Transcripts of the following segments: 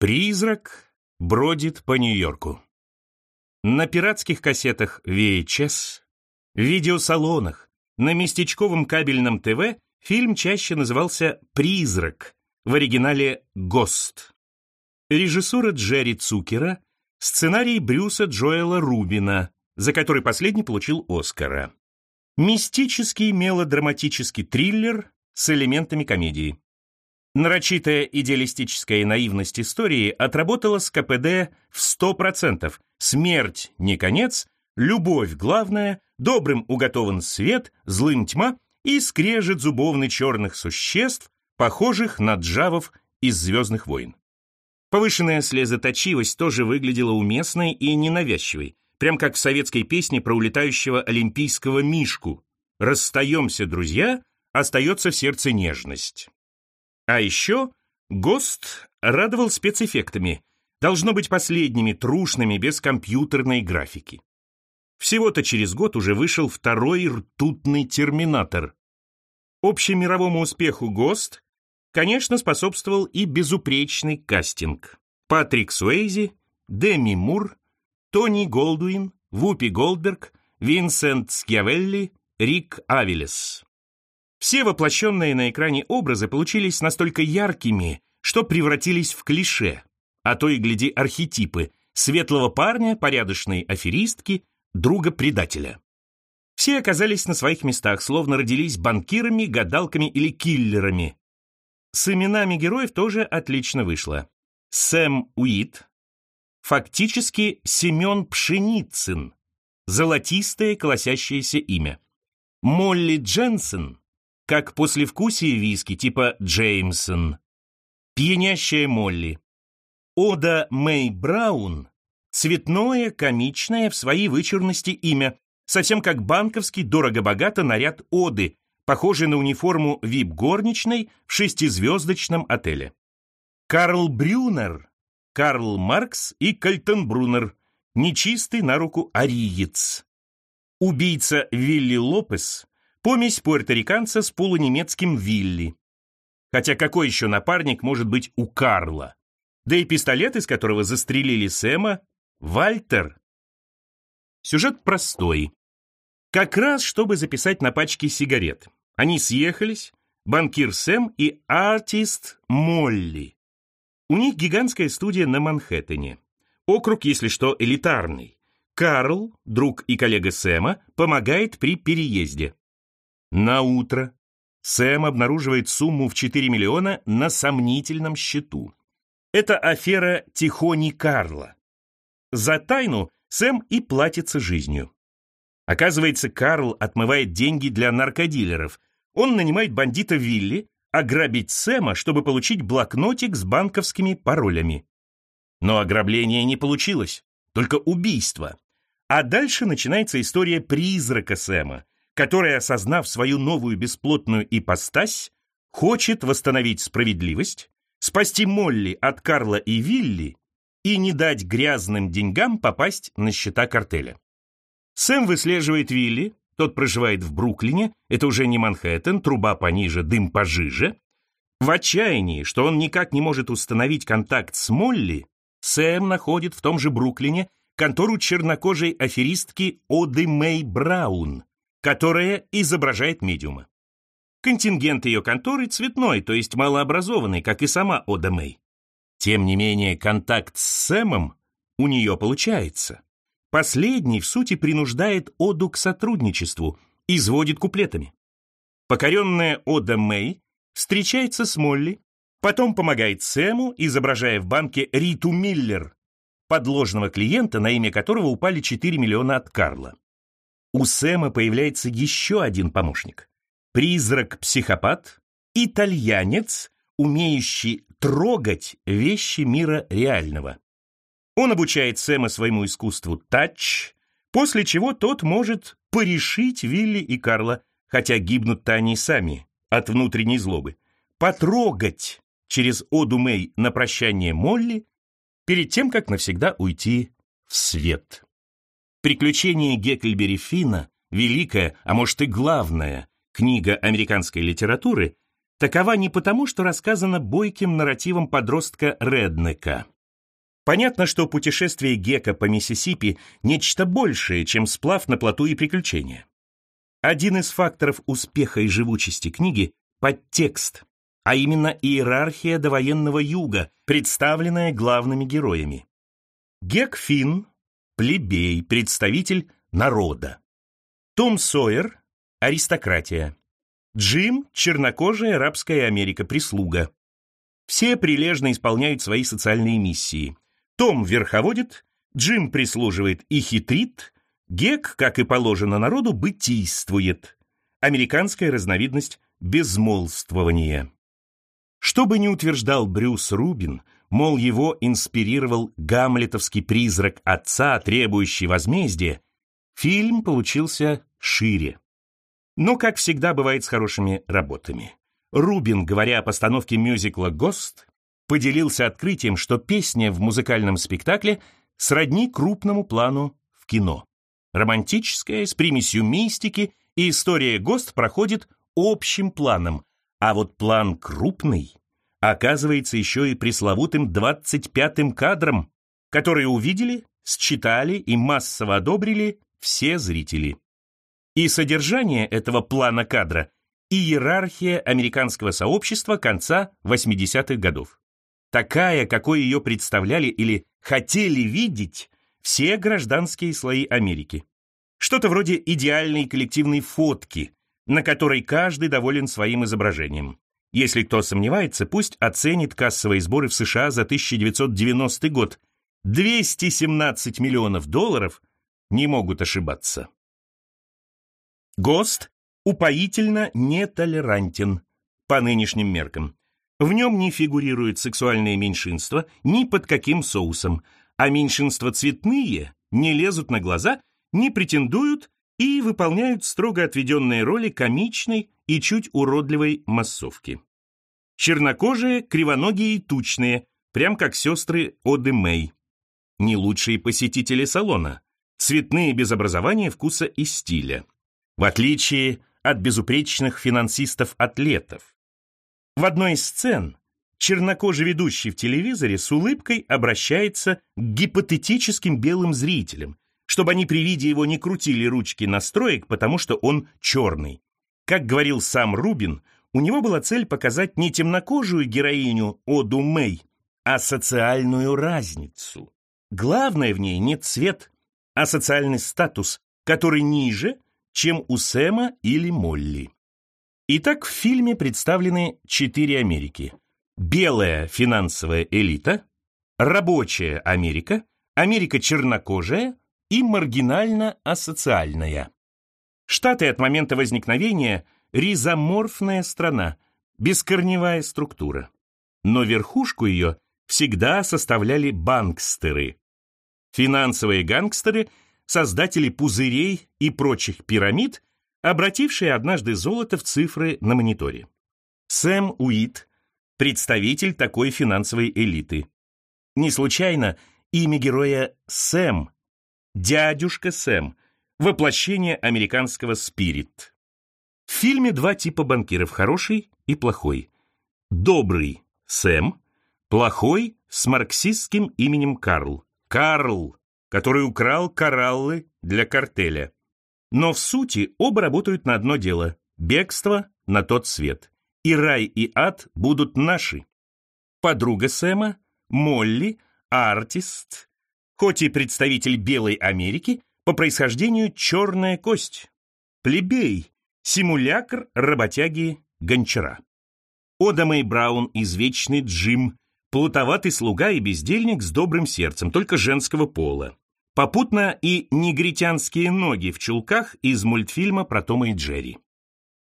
Призрак бродит по Нью-Йорку. На пиратских кассетах VHS, видеосалонах, на местечковом кабельном ТВ фильм чаще назывался «Призрак», в оригинале «Гост». Режиссура Джерри Цукера, сценарий Брюса Джоэла Рубина, за который последний получил Оскара. Мистический мелодраматический триллер с элементами комедии. Нарочитая идеалистическая наивность истории отработала с КПД в 100%. Смерть не конец, любовь главная, добрым уготован свет, злым тьма и скрежет зубовный черных существ, похожих на джавов из «Звездных войн». Повышенная слезоточивость тоже выглядела уместной и ненавязчивой, прям как в советской песне про улетающего олимпийского мишку «Расстаемся, друзья, остается в сердце нежность». А еще ГОСТ радовал спецэффектами, должно быть последними трушными без компьютерной графики. Всего-то через год уже вышел второй ртутный терминатор. Общемировому успеху ГОСТ, конечно, способствовал и безупречный кастинг. Патрик Суэйзи, Деми Мур, Тони Голдуин, Вупи Голдберг, Винсент Скьявелли, Рик Авилес. Все воплощенные на экране образы получились настолько яркими, что превратились в клише, а то и, гляди, архетипы светлого парня, порядочной аферистки, друга-предателя. Все оказались на своих местах, словно родились банкирами, гадалками или киллерами. С именами героев тоже отлично вышло. Сэм Уит, фактически Семен Пшеницын, золотистое колосящееся имя. Молли Дженсен, как послевкусие виски типа Джеймсон. Пьянящая Молли. Ода Мэй Браун. Цветное, комичное, в своей вычурности имя. Совсем как банковский дорого-богато наряд Оды, похожий на униформу вип-горничной в шестизвездочном отеле. Карл Брюнер, Карл Маркс и Кальтенбрунер, нечистый на руку ариец. Убийца Вилли Лопес, Помесь пуэрториканца с полунемецким Вилли. Хотя какой еще напарник может быть у Карла? Да и пистолет, из которого застрелили Сэма, Вальтер. Сюжет простой. Как раз, чтобы записать на пачке сигарет. Они съехались, банкир Сэм и артист Молли. У них гигантская студия на Манхэттене. Округ, если что, элитарный. Карл, друг и коллега Сэма, помогает при переезде. На утро Сэм обнаруживает сумму в 4 миллиона на сомнительном счету. Это афера Тихони Карла. За тайну Сэм и платится жизнью. Оказывается, Карл отмывает деньги для наркодилеров. Он нанимает бандита Вилли ограбить Сэма, чтобы получить блокнотик с банковскими паролями. Но ограбление не получилось, только убийство. А дальше начинается история призрака Сэма, который, осознав свою новую бесплотную ипостась, хочет восстановить справедливость, спасти Молли от Карла и Вилли и не дать грязным деньгам попасть на счета картеля. Сэм выслеживает Вилли, тот проживает в Бруклине, это уже не Манхэттен, труба пониже, дым пожиже. В отчаянии, что он никак не может установить контакт с Молли, Сэм находит в том же Бруклине контору чернокожей аферистки Оды Мэй Браун, которая изображает медиума. Контингент ее конторы цветной, то есть малообразованный, как и сама Ода Мэй. Тем не менее, контакт с Сэмом у нее получается. Последний, в сути, принуждает Оду к сотрудничеству, изводит куплетами. Покоренная Ода Мэй встречается с Молли, потом помогает Сэму, изображая в банке Риту Миллер, подложного клиента, на имя которого упали 4 миллиона от Карла. У Сэма появляется еще один помощник. Призрак-психопат, итальянец, умеющий трогать вещи мира реального. Он обучает Сэма своему искусству тач, после чего тот может порешить Вилли и Карла, хотя гибнут-то они сами от внутренней злобы, потрогать через Оду Мэй на прощание Молли перед тем, как навсегда уйти в свет. Приключения Гекльбери Финна, великая, а может и главная, книга американской литературы, такова не потому, что рассказана бойким нарративом подростка Реднека. Понятно, что путешествие Гека по Миссисипи – нечто большее, чем сплав на плоту и приключения. Один из факторов успеха и живучести книги – подтекст, а именно иерархия довоенного юга, представленная главными героями. Гек Финн – плебей, представитель народа. Том Сойер – аристократия. Джим – чернокожая арабская Америка, прислуга. Все прилежно исполняют свои социальные миссии. Том верховодит, Джим прислуживает и хитрит, Гек, как и положено народу, бытийствует. Американская разновидность безмолвствования. Что бы ни утверждал Брюс Рубин, мол, его инспирировал гамлетовский призрак отца, требующий возмездия, фильм получился шире. Но, как всегда бывает с хорошими работами. Рубин, говоря о постановке мюзикла «Гост», поделился открытием, что песня в музыкальном спектакле сродни крупному плану в кино. Романтическая, с примесью мистики, и история ГОСТ проходит общим планом, а вот план крупный оказывается еще и пресловутым 25-м кадром, который увидели, считали и массово одобрили все зрители. И содержание этого плана кадра – иерархия американского сообщества конца 80-х годов такая, какой ее представляли или хотели видеть все гражданские слои Америки. Что-то вроде идеальной коллективной фотки, на которой каждый доволен своим изображением. Если кто сомневается, пусть оценит кассовые сборы в США за 1990 год. 217 миллионов долларов не могут ошибаться. ГОСТ упоительно нетолерантен по нынешним меркам. В нем не фигурирует сексуальное меньшинство ни под каким соусом, а меньшинства цветные не лезут на глаза, не претендуют и выполняют строго отведенные роли комичной и чуть уродливой массовки. Чернокожие, кривоногие и тучные, прям как сестры Оды Мэй. Не лучшие посетители салона, цветные без образования, вкуса и стиля. В отличие от безупречных финансистов-атлетов, в одной из сцен чернокожий ведущий в телевизоре с улыбкой обращается к гипотетическим белым зрителям, чтобы они при виде его не крутили ручки настроек, потому что он черный. Как говорил сам Рубин, у него была цель показать не темнокожую героиню Оду Мэй, а социальную разницу. Главное в ней не цвет, а социальный статус, который ниже, чем у Сэма или Молли. Итак, в фильме представлены четыре Америки. Белая финансовая элита, рабочая Америка, Америка чернокожая и маргинально-асоциальная. Штаты от момента возникновения – ризоморфная страна, бескорневая структура. Но верхушку ее всегда составляли банкстеры. Финансовые гангстеры – создатели пузырей и прочих пирамид – обративший однажды золото в цифры на мониторе. Сэм Уит – представитель такой финансовой элиты. Не случайно имя героя Сэм, дядюшка Сэм, воплощение американского спирит. В фильме два типа банкиров – хороший и плохой. Добрый – Сэм, плохой – с марксистским именем Карл. Карл, который украл кораллы для картеля. Но в сути оба работают на одно дело – бегство на тот свет. И рай, и ад будут наши. Подруга Сэма, Молли, артист, хоть и представитель Белой Америки, по происхождению черная кость. Плебей, симулякр работяги гончара. Ода Мэй Браун – извечный Джим, плутоватый слуга и бездельник с добрым сердцем, только женского пола. Попутно и негритянские ноги в чулках из мультфильма про Тома и Джерри.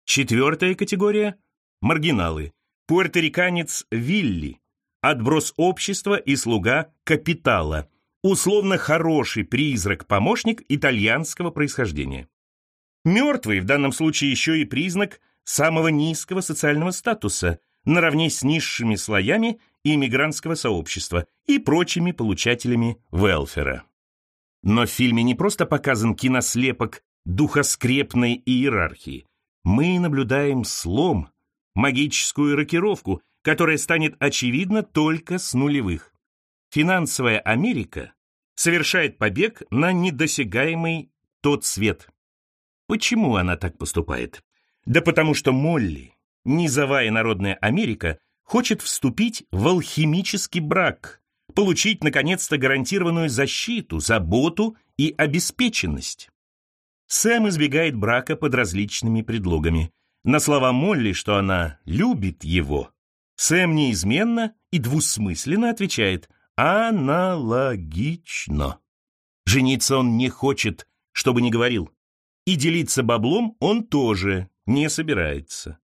Четвертая категория – маргиналы. Пуэрториканец Вилли, отброс общества и слуга капитала, условно хороший призрак-помощник итальянского происхождения. Мертвый в данном случае еще и признак самого низкого социального статуса, наравне с низшими слоями иммигрантского сообщества и прочими получателями велфера. Но в фильме не просто показан кинослепок духоскрепной иерархии. Мы наблюдаем слом, магическую рокировку, которая станет очевидна только с нулевых. Финансовая Америка совершает побег на недосягаемый тот свет. Почему она так поступает? Да потому что Молли, низовая народная Америка, хочет вступить в алхимический брак, получить, наконец-то, гарантированную защиту, заботу и обеспеченность. Сэм избегает брака под различными предлогами. На слова Молли, что она любит его, Сэм неизменно и двусмысленно отвечает «аналогично». Жениться он не хочет, чтобы не говорил. И делиться баблом он тоже не собирается.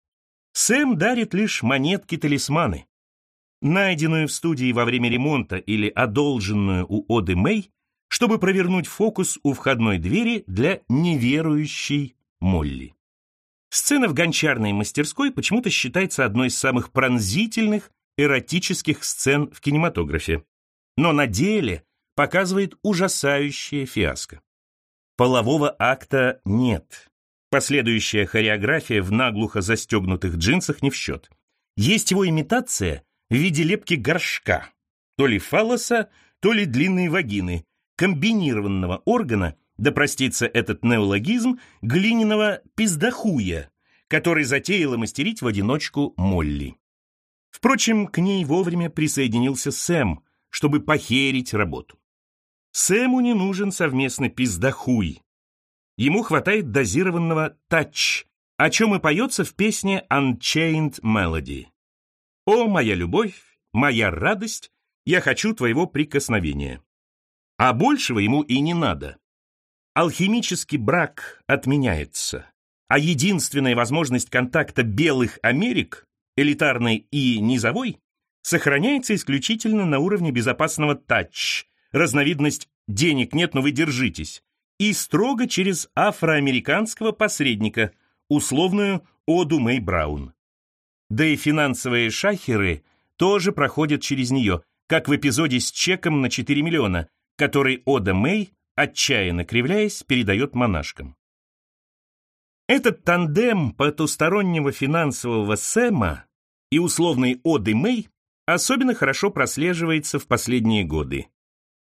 Сэм дарит лишь монетки-талисманы. Найденную в студии во время ремонта или одолженную у Оды Мэй, чтобы провернуть фокус у входной двери для неверующей Молли. Сцена в гончарной мастерской почему-то считается одной из самых пронзительных эротических сцен в кинематографе, но на деле показывает ужасающее фиаско. Полового акта нет. Последующая хореография в наглухо застегнутых джинсах не в счет. Есть его имитация в виде лепки горшка, то ли фалоса, то ли длинной вагины, комбинированного органа, да простится этот неологизм, глиняного пиздахуя, который затеяла мастерить в одиночку Молли. Впрочем, к ней вовремя присоединился Сэм, чтобы похерить работу. Сэму не нужен совместный пиздахуй. Ему хватает дозированного тач, о чем и поется в песне Unchained Melody. «О, моя любовь, моя радость, я хочу твоего прикосновения». А большего ему и не надо. Алхимический брак отменяется, а единственная возможность контакта белых Америк, элитарной и низовой, сохраняется исключительно на уровне безопасного тач, разновидность «денег нет, но вы держитесь», и строго через афроамериканского посредника, условную Оду Мэй Браун. Да и финансовые шахеры тоже проходят через нее, как в эпизоде с чеком на 4 миллиона, который Ода Мэй, отчаянно кривляясь, передает монашкам. Этот тандем потустороннего финансового Сэма и условной Оды Мэй особенно хорошо прослеживается в последние годы.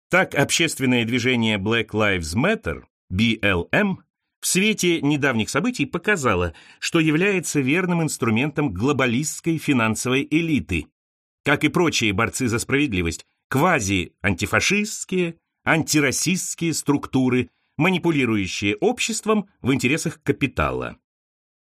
Так общественное движение Black Lives Matter, BLM, в свете недавних событий показало, что является верным инструментом глобалистской финансовой элиты, как и прочие борцы за справедливость, квази-антифашистские, антирасистские структуры, манипулирующие обществом в интересах капитала.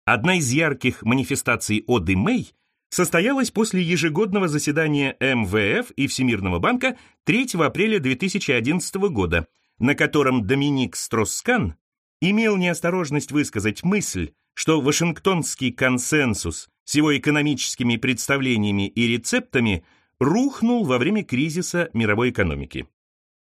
Одна из ярких манифестаций Оды Мэй состоялась после ежегодного заседания МВФ и Всемирного банка 3 апреля 2011 года, на котором Доминик Строскан имел неосторожность высказать мысль, что Вашингтонский консенсус с его экономическими представлениями и рецептами рухнул во время кризиса мировой экономики.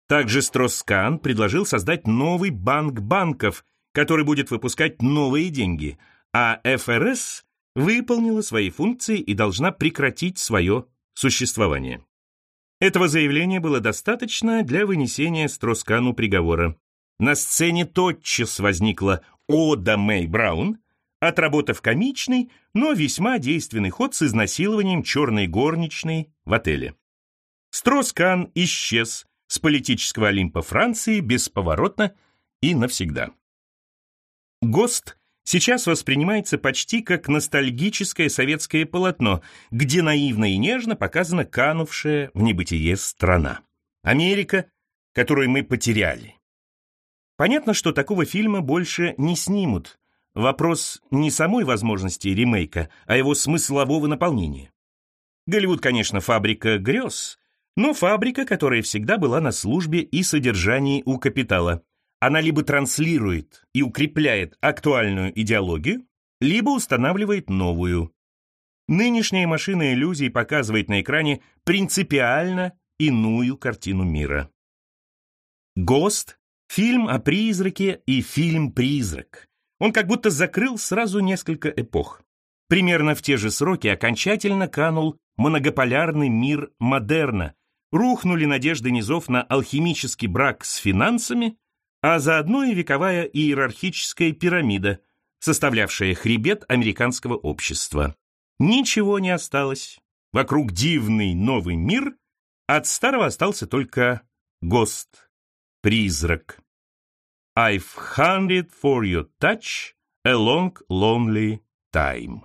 Также Строскан предложил создать новый банк банков, который будет выпускать новые деньги, а ФРС выполнила свои функции и должна прекратить свое существование. Этого заявления было достаточно для вынесения Строскану приговора. На сцене тотчас возникла Ода Мэй Браун, отработав комичный, но весьма действенный ход с изнасилованием черной горничной в отеле. Строскан исчез с политического Олимпа Франции бесповоротно и навсегда. ГОСТ сейчас воспринимается почти как ностальгическое советское полотно, где наивно и нежно показана канувшая в небытие страна. Америка, которую мы потеряли. Понятно, что такого фильма больше не снимут, Вопрос не самой возможности ремейка, а его смыслового наполнения. Голливуд, конечно, фабрика грез, но фабрика, которая всегда была на службе и содержании у капитала. Она либо транслирует и укрепляет актуальную идеологию, либо устанавливает новую. Нынешняя машина иллюзий показывает на экране принципиально иную картину мира. «Гост» — фильм о призраке и фильм-призрак. Он как будто закрыл сразу несколько эпох. Примерно в те же сроки окончательно канул многополярный мир модерна, рухнули надежды низов на алхимический брак с финансами, а заодно и вековая иерархическая пирамида, составлявшая хребет американского общества. Ничего не осталось. Вокруг дивный новый мир, от старого остался только ГОСТ, призрак. I've hunted for your touch a long lonely time.